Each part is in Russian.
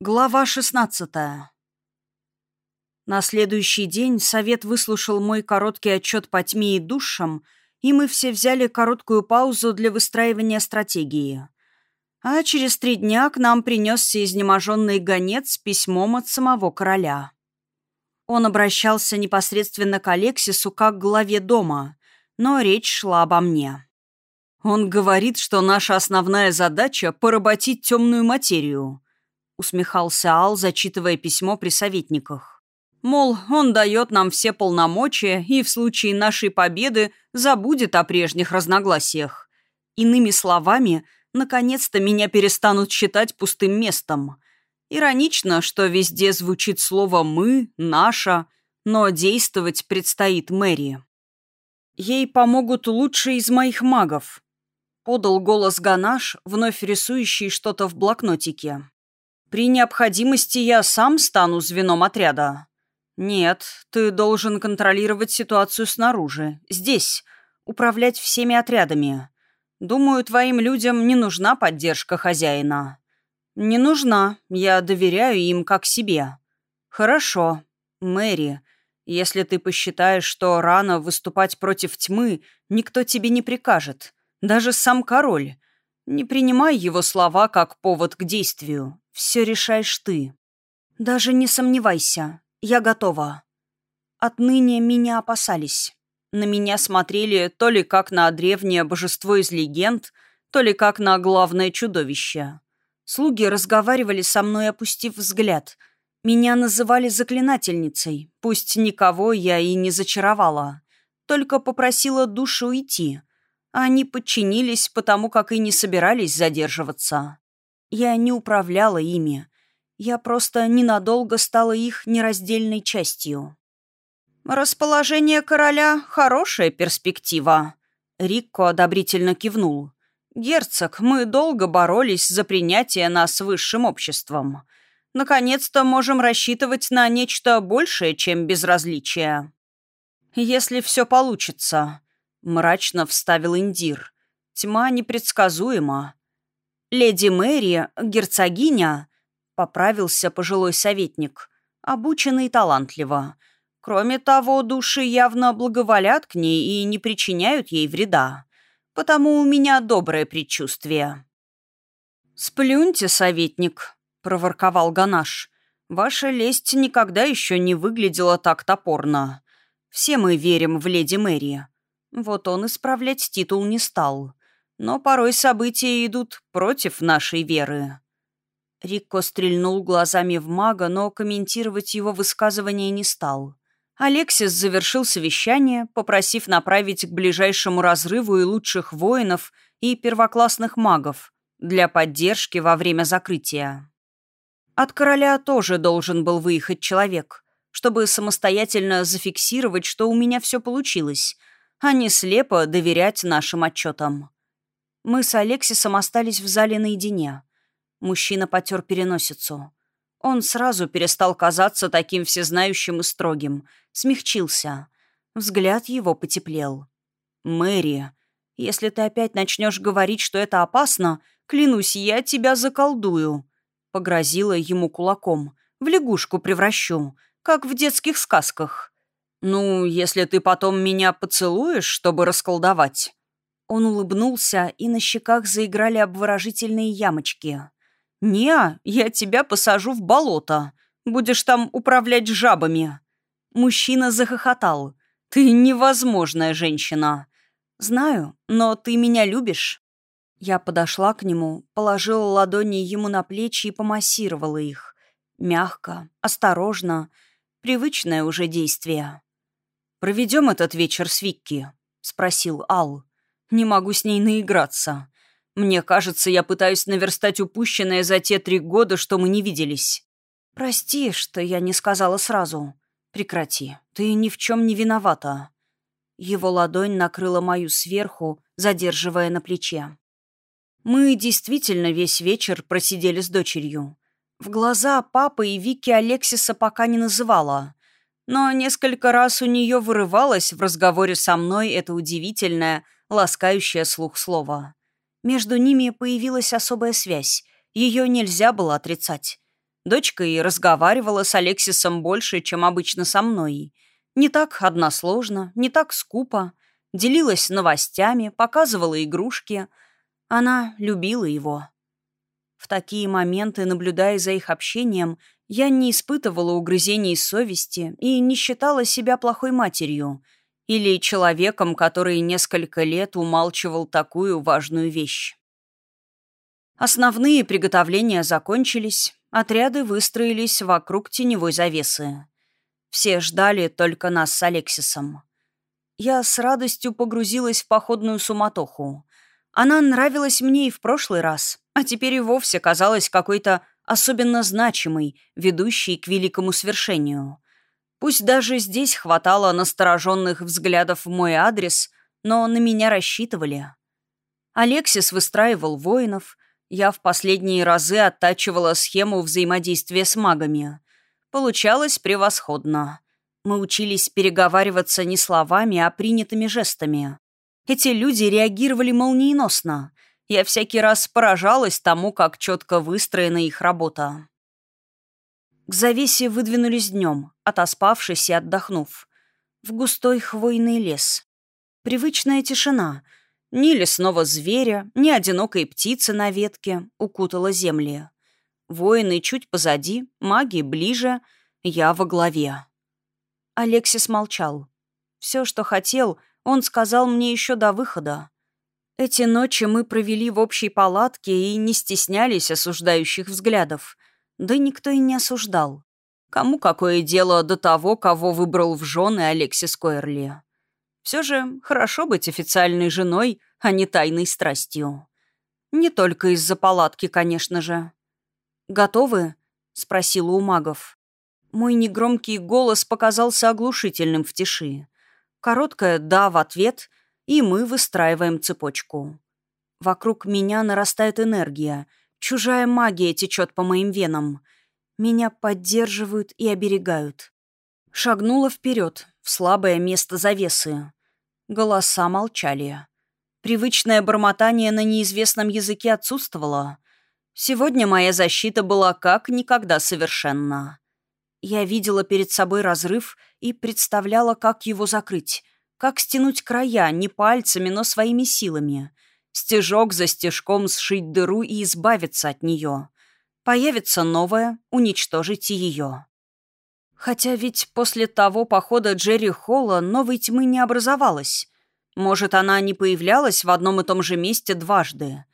Глава 16 На следующий день совет выслушал мой короткий отчет по тьме и душам, и мы все взяли короткую паузу для выстраивания стратегии. А через три дня к нам принесся изнеможенный гонец с письмом от самого короля. Он обращался непосредственно к Алексису как к главе дома, но речь шла обо мне. Он говорит, что наша основная задача — поработить темную материю —— усмехался Ал, зачитывая письмо при советниках. «Мол, он дает нам все полномочия и в случае нашей победы забудет о прежних разногласиях. Иными словами, наконец-то меня перестанут считать пустым местом. Иронично, что везде звучит слово «мы», «наша», но действовать предстоит Мэри. Ей помогут лучшие из моих магов», — подал голос Ганаш, вновь рисующий что-то в блокнотике. При необходимости я сам стану звеном отряда. Нет, ты должен контролировать ситуацию снаружи, здесь, управлять всеми отрядами. Думаю, твоим людям не нужна поддержка хозяина. Не нужна, я доверяю им как себе. Хорошо, Мэри, если ты посчитаешь, что рано выступать против тьмы, никто тебе не прикажет. Даже сам король. Не принимай его слова как повод к действию. Все решаешь ты. Даже не сомневайся, я готова. Отныне меня опасались. На меня смотрели то ли как на древнее божество из легенд, то ли как на главное чудовище. Слуги разговаривали со мной, опустив взгляд. Меня называли заклинательницей, пусть никого я и не зачаровала. Только попросила душу уйти. Они подчинились, потому как и не собирались задерживаться. Я не управляла ими. Я просто ненадолго стала их нераздельной частью. «Расположение короля — хорошая перспектива», — Рикко одобрительно кивнул. «Герцог, мы долго боролись за принятие нас высшим обществом. Наконец-то можем рассчитывать на нечто большее, чем безразличие». «Если все получится», — мрачно вставил Индир. «Тьма непредсказуема. «Леди Мэри, герцогиня», — поправился пожилой советник, обученный талантливо. Кроме того, души явно благоволят к ней и не причиняют ей вреда. Потому у меня доброе предчувствие. «Сплюньте, советник», — проворковал Ганаш. «Ваша лесть никогда еще не выглядела так топорно. Все мы верим в леди Мэри». Вот он исправлять титул не стал. Но порой события идут против нашей веры». Рикко стрельнул глазами в мага, но комментировать его высказывание не стал. Алексис завершил совещание, попросив направить к ближайшему разрыву и лучших воинов и первоклассных магов для поддержки во время закрытия. От короля тоже должен был выехать человек, чтобы самостоятельно зафиксировать, что у меня все получилось, а не слепо доверять нашим отчетам. Мы с Алексисом остались в зале наедине. Мужчина потер переносицу. Он сразу перестал казаться таким всезнающим и строгим. Смягчился. Взгляд его потеплел. «Мэри, если ты опять начнешь говорить, что это опасно, клянусь, я тебя заколдую», — погрозила ему кулаком. «В лягушку превращу, как в детских сказках». «Ну, если ты потом меня поцелуешь, чтобы расколдовать, он улыбнулся, и на щеках заиграли обворожительные ямочки. «Не, я тебя посажу в болото. Будешь там управлять жабами». Мужчина захохотал. «Ты невозможная женщина». «Знаю, но ты меня любишь». Я подошла к нему, положила ладони ему на плечи и помассировала их. Мягко, осторожно, привычное уже действие. «Проведем этот вечер с Викки?» — спросил Ал. Не могу с ней наиграться. Мне кажется, я пытаюсь наверстать упущенное за те три года, что мы не виделись. Прости, что я не сказала сразу. Прекрати. Ты ни в чем не виновата. Его ладонь накрыла мою сверху, задерживая на плече. Мы действительно весь вечер просидели с дочерью. В глаза папы и Вики Алексиса пока не называла. Но несколько раз у нее вырывалось в разговоре со мной это удивительное – ласкающее слух слово. Между ними появилась особая связь. Ее нельзя было отрицать. Дочка и разговаривала с Алексисом больше, чем обычно со мной. Не так односложно, не так скупо. Делилась новостями, показывала игрушки. Она любила его. В такие моменты, наблюдая за их общением, я не испытывала угрызений совести и не считала себя плохой матерью или человеком, который несколько лет умалчивал такую важную вещь. Основные приготовления закончились, отряды выстроились вокруг теневой завесы. Все ждали только нас с Алексисом. Я с радостью погрузилась в походную суматоху. Она нравилась мне и в прошлый раз, а теперь и вовсе казалась какой-то особенно значимой, ведущей к великому свершению. Пусть даже здесь хватало настороженных взглядов в мой адрес, но на меня рассчитывали. Алексис выстраивал воинов, я в последние разы оттачивала схему взаимодействия с магами. Получалось превосходно. Мы учились переговариваться не словами, а принятыми жестами. Эти люди реагировали молниеносно. Я всякий раз поражалась тому, как четко выстроена их работа. К завесе выдвинулись днем, отоспавшись и отдохнув. В густой хвойный лес. Привычная тишина. Ни лесного зверя, ни одинокой птицы на ветке укутала земли. Воины чуть позади, маги ближе, я во главе. Алексис молчал. Все, что хотел, он сказал мне еще до выхода. Эти ночи мы провели в общей палатке и не стеснялись осуждающих взглядов. Да никто и не осуждал. Кому какое дело до того, кого выбрал в жены Алексис Койерли? Все же хорошо быть официальной женой, а не тайной страстью. Не только из-за палатки, конечно же. «Готовы?» — спросила у магов. Мой негромкий голос показался оглушительным в тиши. Короткое «да» в ответ, и мы выстраиваем цепочку. Вокруг меня нарастает энергия, чужая магия течет по моим венам. Меня поддерживают и оберегают. Шагнула вперед, в слабое место завесы. Голоса молчали. Привычное бормотание на неизвестном языке отсутствовало. Сегодня моя защита была как никогда совершенна. Я видела перед собой разрыв и представляла, как его закрыть — как стянуть края, не пальцами, но своими силами. Стежок за стежком сшить дыру и избавиться от нее. Появится новая, уничтожите ее. Хотя ведь после того похода Джерри Холла новой тьмы не образовалось. Может, она не появлялась в одном и том же месте дважды.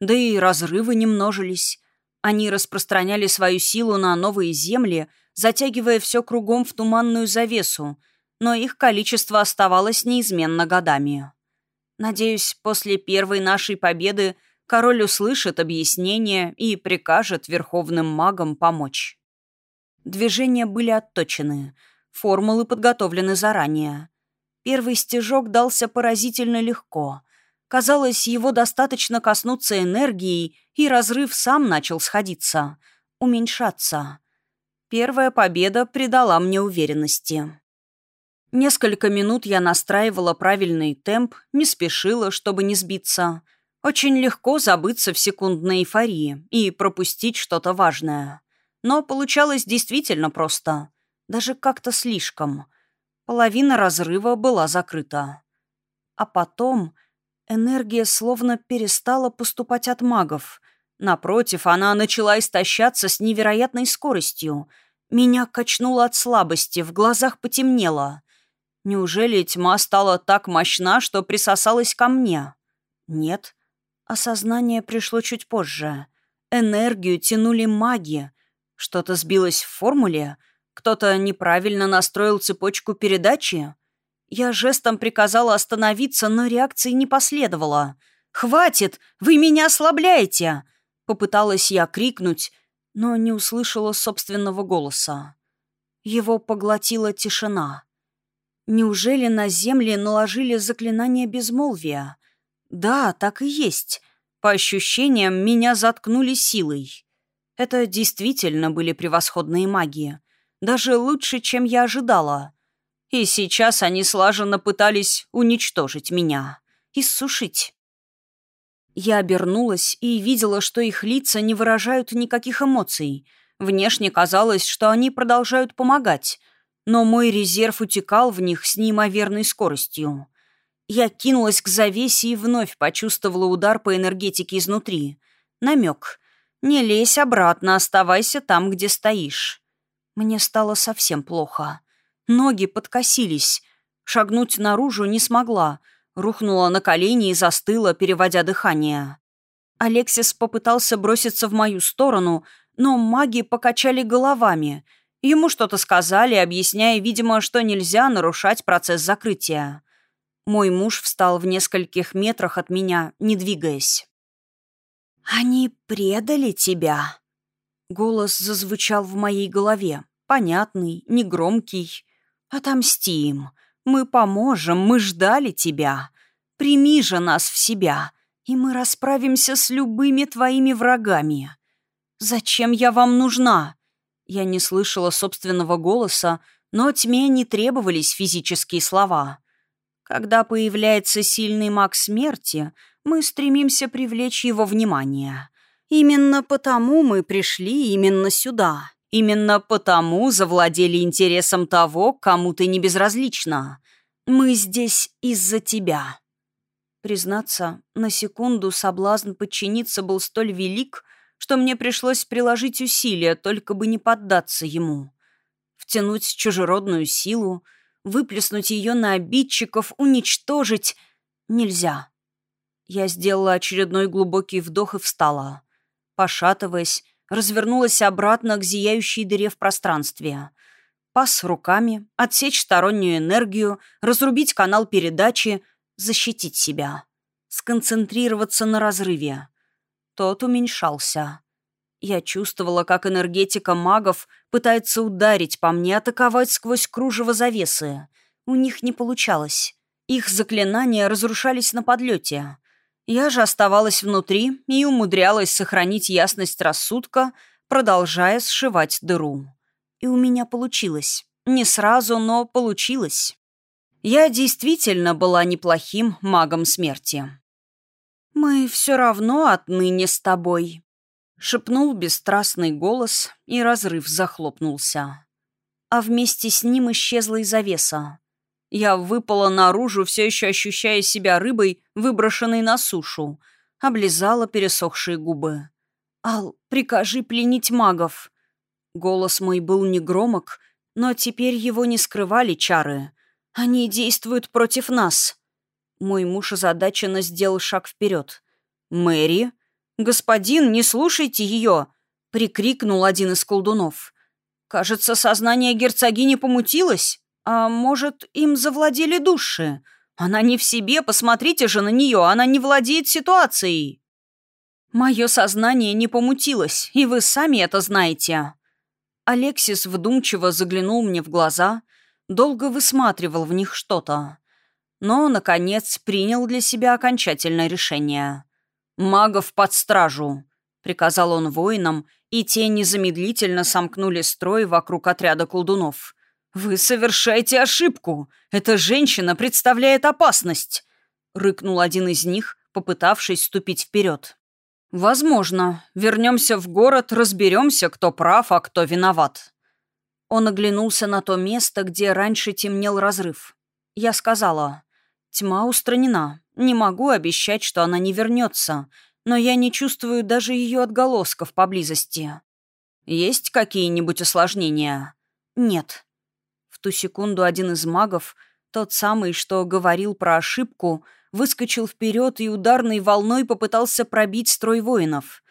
Да и разрывы не множились. Они распространяли свою силу на новые земли, затягивая все кругом в туманную завесу — но их количество оставалось неизменно годами. Надеюсь, после первой нашей победы король услышит объяснение и прикажет верховным магам помочь. Движения были отточены, формулы подготовлены заранее. Первый стежок дался поразительно легко. Казалось, его достаточно коснуться энергией, и разрыв сам начал сходиться, уменьшаться. Первая победа придала мне уверенности. Несколько минут я настраивала правильный темп, не спешила, чтобы не сбиться. Очень легко забыться в секундной эйфории и пропустить что-то важное. Но получалось действительно просто. Даже как-то слишком. Половина разрыва была закрыта. А потом энергия словно перестала поступать от магов. Напротив, она начала истощаться с невероятной скоростью. Меня качнуло от слабости, в глазах потемнело. Неужели тьма стала так мощна, что присосалась ко мне? Нет. Осознание пришло чуть позже. Энергию тянули маги. Что-то сбилось в формуле? Кто-то неправильно настроил цепочку передачи? Я жестом приказала остановиться, но реакции не последовало. «Хватит! Вы меня ослабляете!» Попыталась я крикнуть, но не услышала собственного голоса. Его поглотила тишина. Неужели на земли наложили заклинание безмолвия? Да, так и есть. По ощущениям, меня заткнули силой. Это действительно были превосходные магии. Даже лучше, чем я ожидала. И сейчас они слаженно пытались уничтожить меня. Иссушить. Я обернулась и видела, что их лица не выражают никаких эмоций. Внешне казалось, что они продолжают помогать, но мой резерв утекал в них с неимоверной скоростью. Я кинулась к завесе и вновь почувствовала удар по энергетике изнутри. Намек. «Не лезь обратно, оставайся там, где стоишь». Мне стало совсем плохо. Ноги подкосились. Шагнуть наружу не смогла. Рухнула на колени и застыла, переводя дыхание. Алексис попытался броситься в мою сторону, но маги покачали головами. Ему что-то сказали, объясняя, видимо, что нельзя нарушать процесс закрытия. Мой муж встал в нескольких метрах от меня, не двигаясь. «Они предали тебя?» Голос зазвучал в моей голове. Понятный, негромкий. «Отомстим. Мы поможем, мы ждали тебя. Прими же нас в себя, и мы расправимся с любыми твоими врагами. Зачем я вам нужна?» Я не слышала собственного голоса, но тьме не требовались физические слова. Когда появляется сильный маг смерти, мы стремимся привлечь его внимание. Именно потому мы пришли именно сюда. Именно потому завладели интересом того, кому ты не безразлична. Мы здесь из-за тебя. Признаться, на секунду соблазн подчиниться был столь велик, что мне пришлось приложить усилия, только бы не поддаться ему. Втянуть чужеродную силу — выплеснуть ее на обидчиков, уничтожить нельзя. Я сделала очередной глубокий вдох и встала. Пошатываясь, развернулась обратно к зияющей дыре в пространстве. Пас руками, отсечь стороннюю энергию, разрубить канал передачи, защитить себя. Сконцентрироваться на разрыве. Тот уменьшался. Я чувствовала, как энергетика магов пытается ударить по мне, атаковать сквозь кружево завесы. У них не получалось. Их заклинания разрушались на подлете. Я же оставалась внутри и умудрялась сохранить ясность рассудка, продолжая сшивать дыру. И у меня получилось. Не сразу, но получилось. Я действительно была неплохим магом смерти. «Мы все равно отныне с тобой», Шепнул бесстрастный голос, и разрыв захлопнулся. А вместе с ним исчезла и завеса. Я выпала наружу, все еще ощущая себя рыбой, выброшенной на сушу. Облизала пересохшие губы. «Ал, прикажи пленить магов!» Голос мой был негромок, но теперь его не скрывали чары. Они действуют против нас. Мой муж озадаченно сделал шаг вперед. «Мэри?» «Господин, не слушайте ее!» — прикрикнул один из колдунов. «Кажется, сознание герцогини помутилось. А может, им завладели души? Она не в себе, посмотрите же на нее, она не владеет ситуацией!» «Мое сознание не помутилось, и вы сами это знаете!» Алексис вдумчиво заглянул мне в глаза, долго высматривал в них что-то. Но, наконец, принял для себя окончательное решение — «Магов под стражу!» — приказал он воинам, и те незамедлительно сомкнули строй вокруг отряда колдунов. «Вы совершаете ошибку! Эта женщина представляет опасность!» — рыкнул один из них, попытавшись ступить вперед. «Возможно. Вернемся в город, разберемся, кто прав, а кто виноват». Он оглянулся на то место, где раньше темнел разрыв. Я сказала, «Тьма устранена. Не могу обещать, что она не вернется, но я не чувствую даже ее отголосков поблизости. Есть какие-нибудь осложнения? Нет. В ту секунду один из магов, тот самый, что говорил про ошибку, выскочил вперед и ударной волной попытался пробить строй воинов.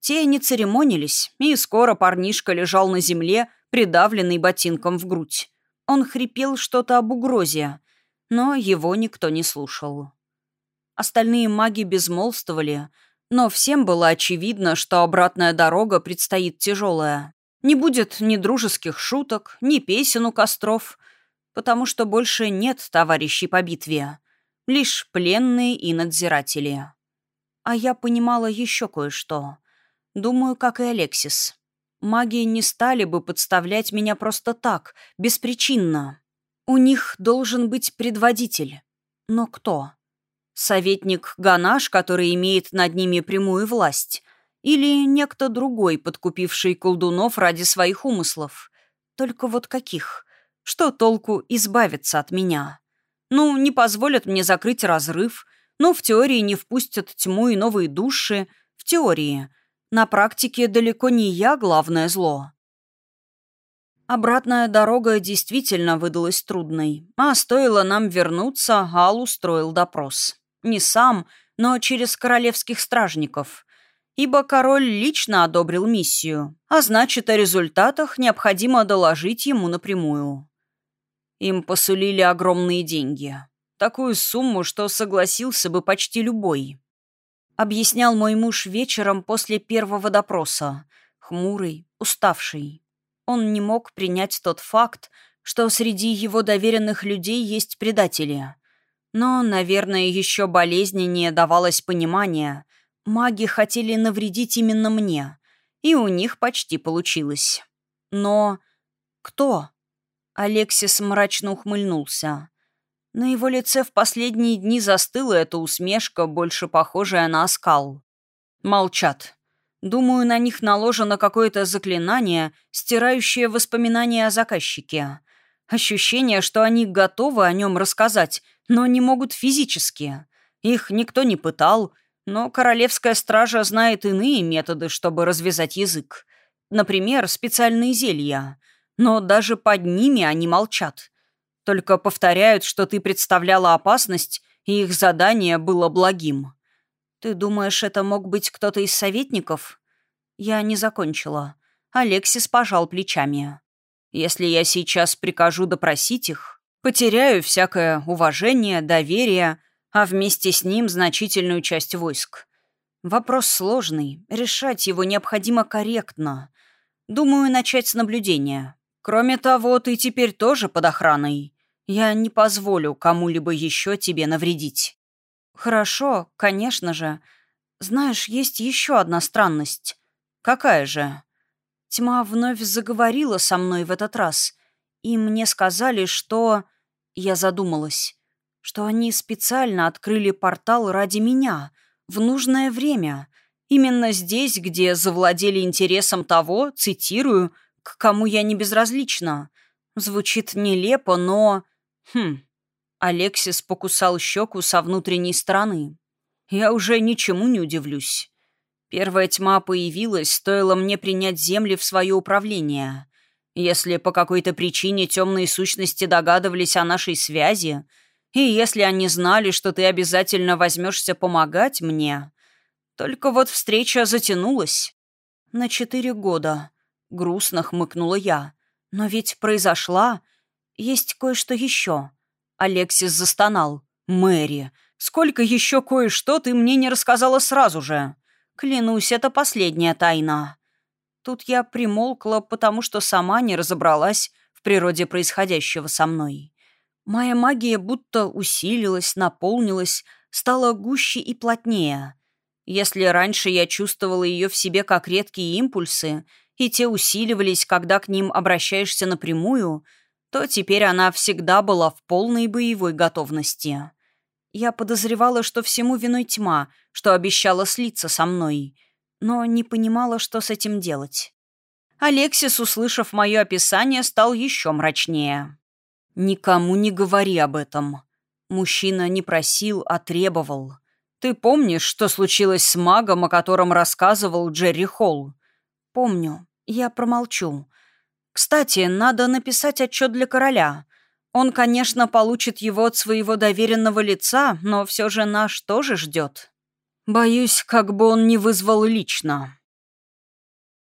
Те не церемонились, и скоро парнишка лежал на земле, придавленный ботинком в грудь. Он хрипел что-то об угрозе, но его никто не слушал. Остальные маги безмолвствовали, но всем было очевидно, что обратная дорога предстоит тяжелая. Не будет ни дружеских шуток, ни песен у костров, потому что больше нет товарищей по битве, лишь пленные и надзиратели. А я понимала еще кое-что. Думаю, как и Алексис. Маги не стали бы подставлять меня просто так, беспричинно. У них должен быть предводитель. Но кто? Советник Ганаш, который имеет над ними прямую власть, Или некто другой, подкупивший колдунов ради своих умыслов. Только вот каких? Что толку избавиться от меня? Ну, не позволят мне закрыть разрыв. Ну, в теории не впустят тьму и новые души. В теории. На практике далеко не я главное зло. Обратная дорога действительно выдалась трудной. А стоило нам вернуться, Ал устроил допрос. Не сам, но через королевских стражников. Ибо король лично одобрил миссию, а значит, о результатах необходимо доложить ему напрямую. Им посулили огромные деньги. Такую сумму, что согласился бы почти любой. Объяснял мой муж вечером после первого допроса. Хмурый, уставший. Он не мог принять тот факт, что среди его доверенных людей есть предатели. Но, наверное, еще болезненнее давалось понимание. Маги хотели навредить именно мне. И у них почти получилось. Но кто? Алексис мрачно ухмыльнулся. На его лице в последние дни застыла эта усмешка, больше похожая на оскал. Молчат. Думаю, на них наложено какое-то заклинание, стирающее воспоминания о заказчике. Ощущение, что они готовы о нем рассказать, но не могут физически. Их никто не пытал, но королевская стража знает иные методы, чтобы развязать язык. Например, специальные зелья но даже под ними они молчат. Только повторяют, что ты представляла опасность, и их задание было благим. Ты думаешь, это мог быть кто-то из советников? Я не закончила. Алексис пожал плечами. Если я сейчас прикажу допросить их, потеряю всякое уважение, доверие, а вместе с ним значительную часть войск. Вопрос сложный, решать его необходимо корректно. Думаю, начать с наблюдения. Кроме того, ты теперь тоже под охраной. Я не позволю кому-либо еще тебе навредить». «Хорошо, конечно же. Знаешь, есть еще одна странность». «Какая же?» Тьма вновь заговорила со мной в этот раз, и мне сказали, что... Я задумалась, что они специально открыли портал ради меня, в нужное время, именно здесь, где завладели интересом того, цитирую, к кому я не безразлична. Звучит нелепо, но... Хм... Алексис покусал щеку со внутренней стороны. Я уже ничему не удивлюсь. Первая тьма появилась, стоило мне принять земли в свое управление. Если по какой-то причине темные сущности догадывались о нашей связи, и если они знали, что ты обязательно возьмешься помогать мне... Только вот встреча затянулась. На четыре года. Грустно хмыкнула я. «Но ведь произошла... Есть кое-что еще». Алексис застонал. «Мэри, сколько еще кое-что ты мне не рассказала сразу же? Клянусь, это последняя тайна». Тут я примолкла, потому что сама не разобралась в природе происходящего со мной. Моя магия будто усилилась, наполнилась, стала гуще и плотнее. Если раньше я чувствовала ее в себе как редкие импульсы, и те усиливались, когда к ним обращаешься напрямую, то теперь она всегда была в полной боевой готовности. Я подозревала, что всему виной тьма, что обещала слиться со мной, но не понимала, что с этим делать. Алексис, услышав мое описание, стал еще мрачнее. «Никому не говори об этом». Мужчина не просил, а требовал. «Ты помнишь, что случилось с магом, о котором рассказывал Джерри Холл?» «Помню. Я промолчу. Кстати, надо написать отчет для короля. Он, конечно, получит его от своего доверенного лица, но все же наш тоже ждет. Боюсь, как бы он не вызвал лично.